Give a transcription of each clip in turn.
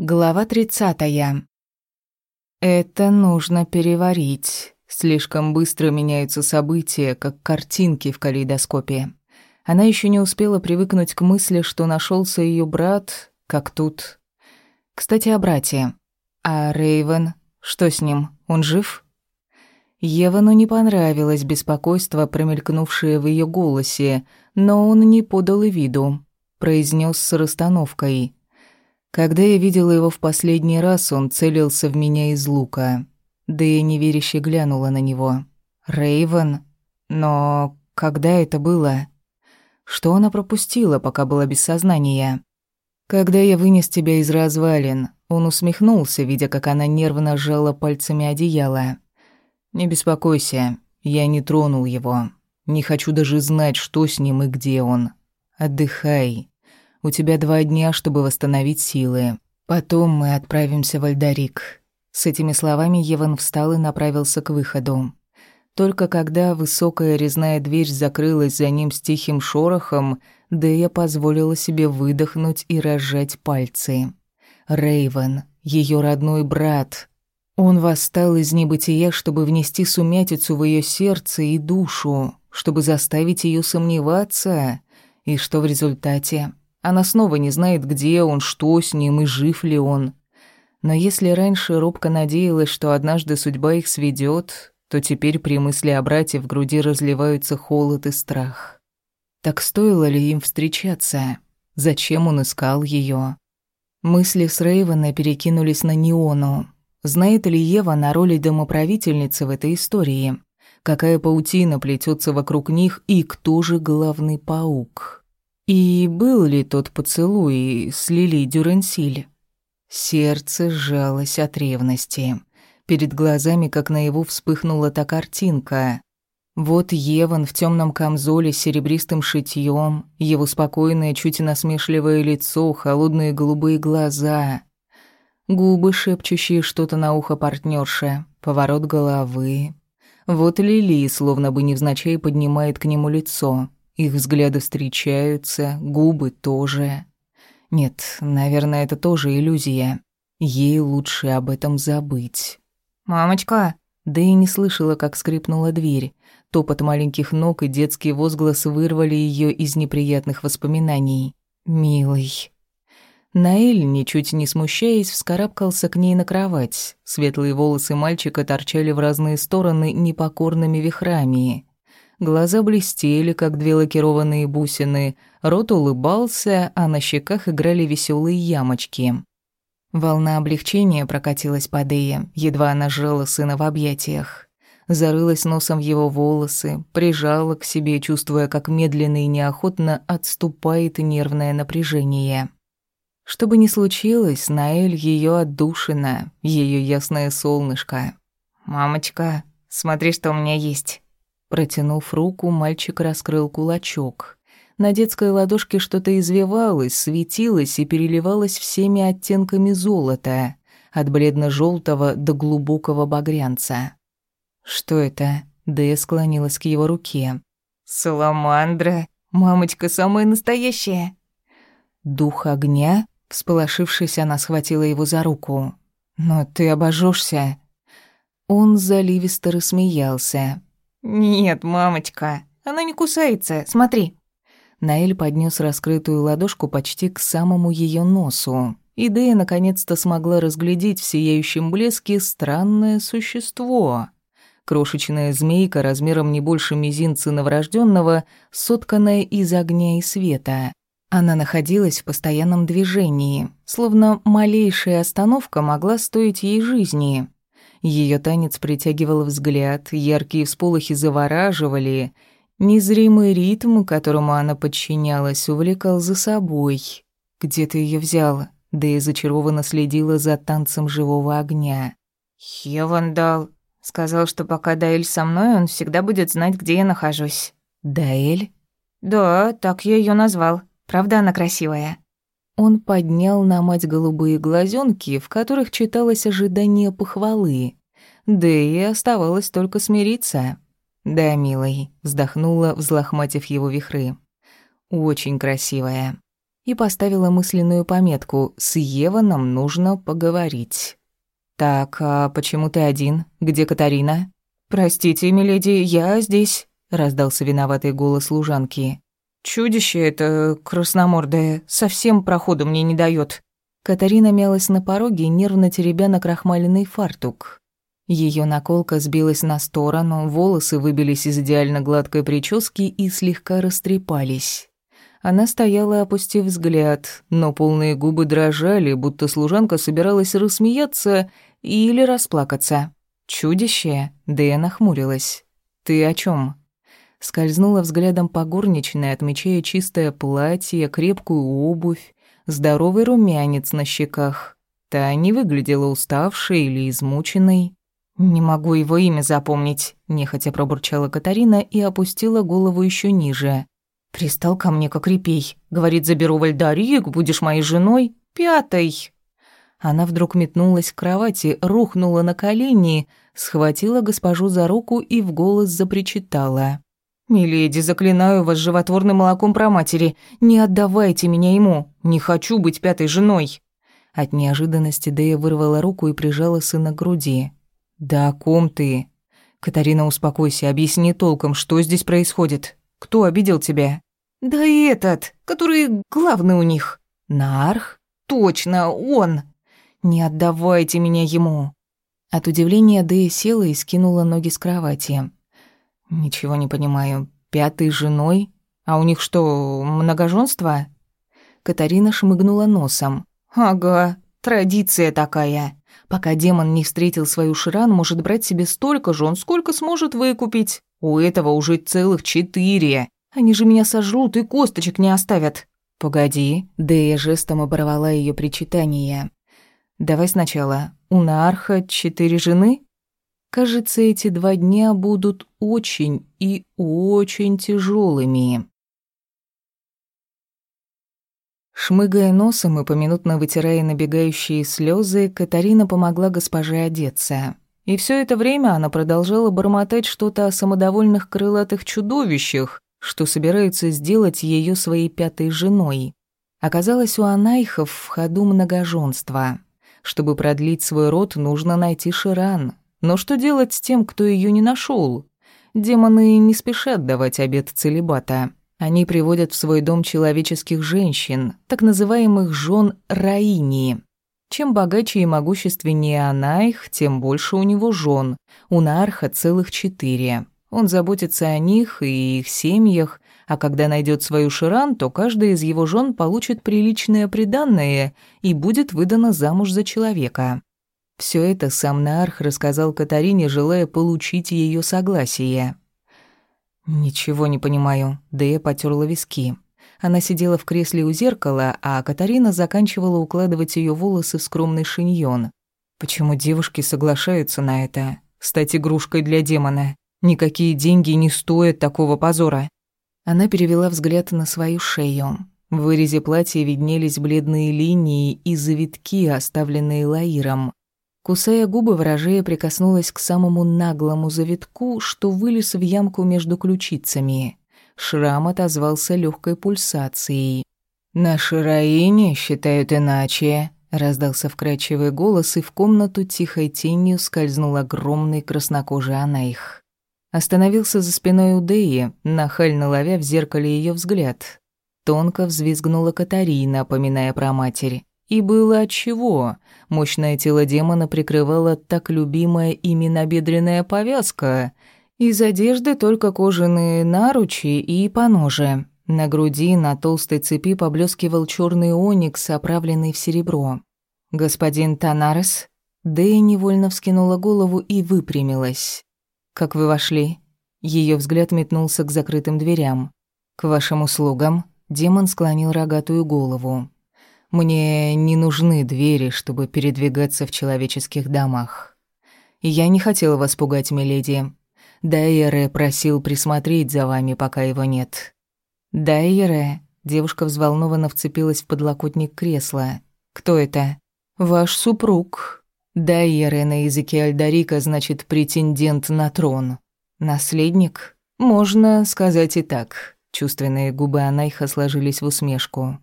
Глава 30. Это нужно переварить. Слишком быстро меняются события, как картинки в калейдоскопе. Она еще не успела привыкнуть к мысли, что нашелся ее брат, как тут. Кстати, о брате. А Рейвен, что с ним? Он жив? Евану не понравилось беспокойство, промелькнувшее в ее голосе, но он не подал и виду. Произнес с расстановкой. Когда я видела его в последний раз, он целился в меня из лука. Да я неверяще глянула на него. Рейвен? Но когда это было? Что она пропустила, пока была без сознания? Когда я вынес тебя из развалин, он усмехнулся, видя, как она нервно сжала пальцами одеяло. Не беспокойся, я не тронул его. Не хочу даже знать, что с ним и где он. Отдыхай. У тебя два дня, чтобы восстановить силы. Потом мы отправимся в Альдарик». С этими словами Еван встал и направился к выходу. Только когда высокая резная дверь закрылась за ним с тихим шорохом, Дэя позволила себе выдохнуть и разжать пальцы. Рейвен, ее родной брат. Он восстал из небытия, чтобы внести сумятицу в ее сердце и душу, чтобы заставить ее сомневаться, и что в результате она снова не знает, где он, что с ним и жив ли он. Но если раньше робко надеялась, что однажды судьба их сведет, то теперь при мысли о брате в груди разливаются холод и страх. Так стоило ли им встречаться? Зачем он искал ее? Мысли с Рейвена перекинулись на Неону. Знает ли Ева на роли домоправительницы в этой истории? Какая паутина плетется вокруг них и кто же главный паук? И был ли тот поцелуй с Лили Дюренсиль? Сердце сжалось от ревности. Перед глазами, как наяву, вспыхнула та картинка. Вот Еван в темном камзоле с серебристым шитьем, его спокойное, чуть насмешливое лицо, холодные голубые глаза, губы, шепчущие что-то на ухо партнерши, поворот головы. Вот Лили, словно бы невзначай, поднимает к нему лицо. Их взгляды встречаются, губы тоже. Нет, наверное, это тоже иллюзия. Ей лучше об этом забыть. «Мамочка!» Да и не слышала, как скрипнула дверь. Топот маленьких ног и детский возглас вырвали ее из неприятных воспоминаний. «Милый». Наэль, ничуть не смущаясь, вскарабкался к ней на кровать. Светлые волосы мальчика торчали в разные стороны непокорными вихрами. Глаза блестели, как две лакированные бусины, рот улыбался, а на щеках играли веселые ямочки. Волна облегчения прокатилась по Дее, едва она сжала сына в объятиях. Зарылась носом в его волосы, прижала к себе, чувствуя, как медленно и неохотно отступает нервное напряжение. Что бы ни случилось, Наэль ее отдушина, ее ясное солнышко. «Мамочка, смотри, что у меня есть». Протянув руку, мальчик раскрыл кулачок. На детской ладошке что-то извивалось, светилось и переливалось всеми оттенками золота, от бледно желтого до глубокого багрянца. «Что это?» Дэя склонилась к его руке. «Саламандра! Мамочка самая настоящая!» «Дух огня?» Всполошившись, она схватила его за руку. «Но ты обожжешься. Он заливисто рассмеялся. «Нет, мамочка, она не кусается, смотри». Наэль поднес раскрытую ладошку почти к самому ее носу. И Дэя наконец-то смогла разглядеть в сияющем блеске странное существо. Крошечная змейка размером не больше мизинца новорожденного, сотканная из огня и света. Она находилась в постоянном движении, словно малейшая остановка могла стоить ей жизни. Ее танец притягивал взгляд, яркие всполохи завораживали. Незримый ритм, которому она подчинялась, увлекал за собой. Где ты ее взял? Да и зачарованно следила за танцем живого огня. «Хевандал. Сказал, что пока Даэль со мной, он всегда будет знать, где я нахожусь». «Даэль?» «Да, так я ее назвал. Правда, она красивая?» Он поднял на мать голубые глазенки, в которых читалось ожидание похвалы. Да и оставалось только смириться. «Да, милый», — вздохнула, взлохматив его вихры. «Очень красивая». и поставила мысленную пометку «С Еваном нужно поговорить». «Так, а почему ты один? Где Катарина?» «Простите, миледи, я здесь», — раздался виноватый голос служанки. «Чудище это красномордое, совсем проходу мне не дает. Катарина мялась на пороге, нервно теребя на крахмаленный фартук. Ее наколка сбилась на сторону, волосы выбились из идеально гладкой прически и слегка растрепались. Она стояла, опустив взгляд, но полные губы дрожали, будто служанка собиралась рассмеяться или расплакаться. «Чудище?» — Дэя нахмурилась. «Ты о чем? Скользнула взглядом по горничной, отмечая чистое платье, крепкую обувь, здоровый румянец на щеках. Та не выглядела уставшей или измученной. «Не могу его имя запомнить», — нехотя пробурчала Катарина и опустила голову еще ниже. «Пристал ко мне как репей. Говорит, заберу Вальдарик, будешь моей женой. Пятой». Она вдруг метнулась к кровати, рухнула на колени, схватила госпожу за руку и в голос запричитала. «Миледи, заклинаю вас животворным молоком про матери, не отдавайте меня ему, не хочу быть пятой женой». От неожиданности Дэя вырвала руку и прижала сына к груди. «Да о ком ты?» «Катарина, успокойся, объясни толком, что здесь происходит. Кто обидел тебя?» «Да этот, который главный у них». «Нарх?» «Точно, он!» «Не отдавайте меня ему!» От удивления Дэя села и скинула ноги с кровати. «Ничего не понимаю. Пятой женой? А у них что, многоженство?» Катарина шмыгнула носом. «Ага, традиция такая. Пока демон не встретил свою Ширан, может брать себе столько жен, сколько сможет выкупить. У этого уже целых четыре. Они же меня сожрут и косточек не оставят». «Погоди», — Дэя жестом оборвала ее причитание. «Давай сначала. У Наарха четыре жены?» Кажется, эти два дня будут очень и очень тяжелыми. Шмыгая носом и поминутно вытирая набегающие слезы, Катарина помогла госпоже одеться. И все это время она продолжала бормотать что-то о самодовольных крылатых чудовищах, что собираются сделать ее своей пятой женой. Оказалось, у анайхов в ходу многоженство. Чтобы продлить свой род, нужно найти Ширан, но что делать с тем, кто ее не нашел? Демоны не спешат давать обет целебата. Они приводят в свой дом человеческих женщин, так называемых жен Раини. Чем богаче и могущественнее она их, тем больше у него жен. У Нарха целых четыре. Он заботится о них и их семьях, а когда найдет свою Ширан, то каждая из его жен получит приличное приданное и будет выдана замуж за человека. Все это сам Наарх рассказал Катарине, желая получить ее согласие. «Ничего не понимаю», — Дэя потерла виски. Она сидела в кресле у зеркала, а Катарина заканчивала укладывать ее волосы в скромный шиньон. Почему девушки соглашаются на это? Стать игрушкой для демона. Никакие деньги не стоят такого позора. Она перевела взгляд на свою шею. В вырезе платья виднелись бледные линии и завитки, оставленные Лаиром. Кусая губы, ворожея прикоснулась к самому наглому завитку, что вылез в ямку между ключицами. Шрам отозвался легкой пульсацией. «Наши Раине считают иначе», — раздался вкрадчивый голос, и в комнату тихой тенью скользнул огромный краснокожий анаих. Остановился за спиной у Деи, нахально ловя в зеркале ее взгляд. Тонко взвизгнула Катарина, поминая про матерь. И было отчего. Мощное тело демона прикрывала так любимая ими набедренная повязка. Из одежды только кожаные наручи и поножи. На груди на толстой цепи поблескивал черный оникс, оправленный в серебро. «Господин Танарес?» Дэя невольно вскинула голову и выпрямилась. «Как вы вошли?» Ее взгляд метнулся к закрытым дверям. «К вашим услугам?» Демон склонил рогатую голову. Мне не нужны двери, чтобы передвигаться в человеческих домах. Я не хотела вас пугать, миледи. Дайере просил присмотреть за вами, пока его нет. Дайере, девушка взволнованно вцепилась в подлокотник кресла. Кто это? Ваш супруг. Дайере на языке Альдарика значит претендент на трон. Наследник? Можно сказать и так. Чувственные губы Анайха сложились в усмешку.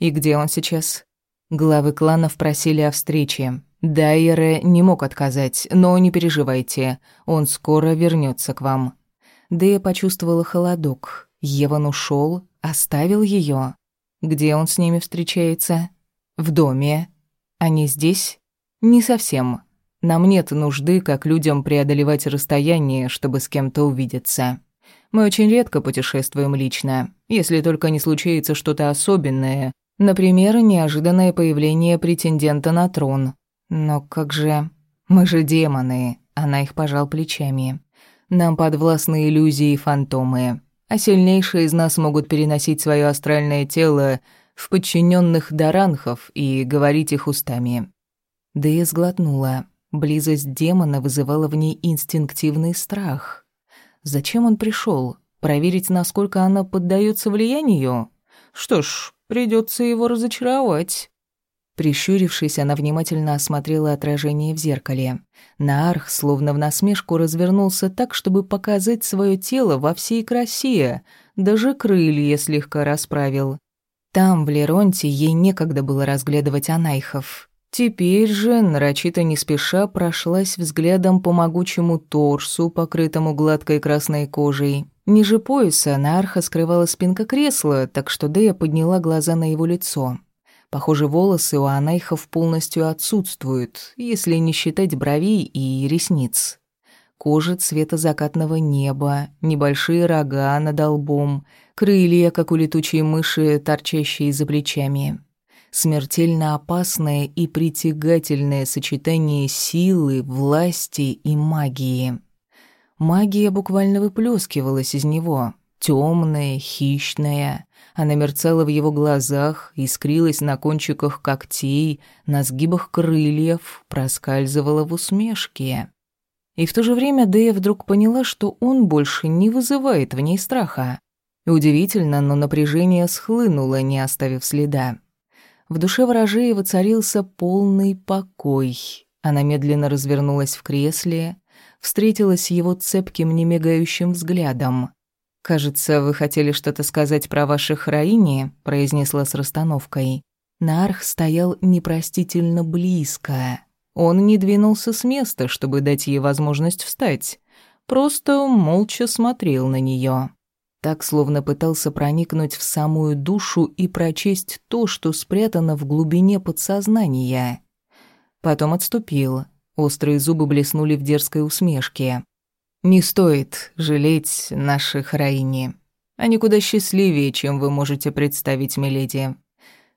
И где он сейчас? Главы кланов просили о встрече. Дайере не мог отказать, но не переживайте, он скоро вернется к вам. Дэя почувствовала холодок. Еван ушел, оставил ее. Где он с ними встречается? В доме. Они здесь? Не совсем. Нам нет нужды, как людям, преодолевать расстояние, чтобы с кем-то увидеться. Мы очень редко путешествуем лично, если только не случается что-то особенное, например, неожиданное появление претендента на трон. Но как же... Мы же демоны, она их пожал плечами. Нам подвластны иллюзии и фантомы а сильнейшие из нас могут переносить свое астральное тело в подчиненных даранхов и говорить их устами. Дэя сглотнула. Близость демона вызывала в ней инстинктивный страх. Зачем он пришел? Проверить, насколько она поддается влиянию? Что ж, придется его разочаровать. Прищурившись, она внимательно осмотрела отражение в зеркале. Наарх, словно в насмешку, развернулся так, чтобы показать свое тело во всей красе, даже крылья слегка расправил. Там, в Леронте, ей некогда было разглядывать анайхов. Теперь же, нарочито не спеша, прошлась взглядом по могучему торсу, покрытому гладкой красной кожей. Ниже пояса Наарха скрывала спинка кресла, так что Дея подняла глаза на его лицо. Похоже, волосы у анайхов полностью отсутствуют, если не считать бровей и ресниц. Кожа цвета закатного неба, небольшие рога над лбом, крылья, как у летучей мыши, торчащие за плечами. Смертельно опасное и притягательное сочетание силы, власти и магии. Магия буквально выплескивалась из него, темная, хищная, она мерцала в его глазах, искрилась на кончиках когтей, на сгибах крыльев, проскальзывала в усмешке. И в то же время Дэя вдруг поняла, что он больше не вызывает в ней страха. Удивительно, но напряжение схлынуло, не оставив следа. В душе ворожея воцарился полный покой. Она медленно развернулась в кресле, встретилась его цепким, немигающим взглядом. «Кажется, вы хотели что-то сказать про ваших Раини», — произнесла с расстановкой. Нарх стоял непростительно близко. Он не двинулся с места, чтобы дать ей возможность встать. Просто молча смотрел на нее. Так, словно пытался проникнуть в самую душу и прочесть то, что спрятано в глубине подсознания. Потом отступил. Острые зубы блеснули в дерзкой усмешке. Не стоит жалеть наших Раини. Они куда счастливее, чем вы можете представить, миледи.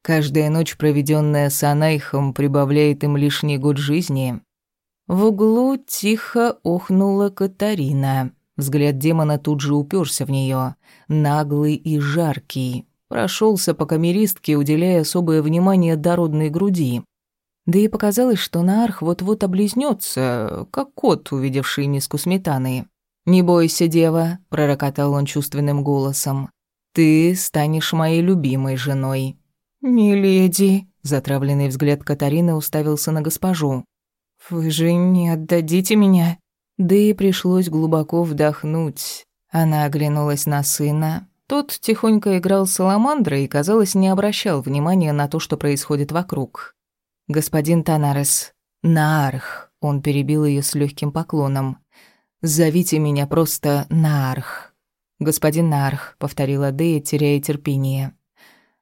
Каждая ночь, проведенная с Анайхом, прибавляет им лишний год жизни. В углу тихо охнула Катарина. Взгляд демона тут же уперся в нее, наглый и жаркий. Прошелся по камеристке, уделяя особое внимание дородной груди. Да и показалось, что Наарх вот-вот облизнется, как кот, увидевший миску сметаны. «Не бойся, дева», — пророкотал он чувственным голосом. «Ты станешь моей любимой женой». «Миледи», — затравленный взгляд Катарины уставился на госпожу. «Вы же не отдадите меня?» Да и пришлось глубоко вдохнуть. Она оглянулась на сына. Тот тихонько играл с саламандрой и, казалось, не обращал внимания на то, что происходит вокруг. «Господин Танарес, Наарх», — он перебил ее с легким поклоном. «Зовите меня просто Наарх». «Господин Наарх», — повторила Дея, теряя терпение.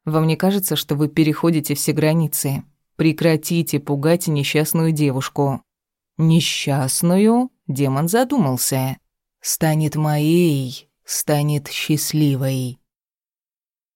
«Вам не кажется, что вы переходите все границы? Прекратите пугать несчастную девушку». «Несчастную?» — демон задумался. «Станет моей, станет счастливой».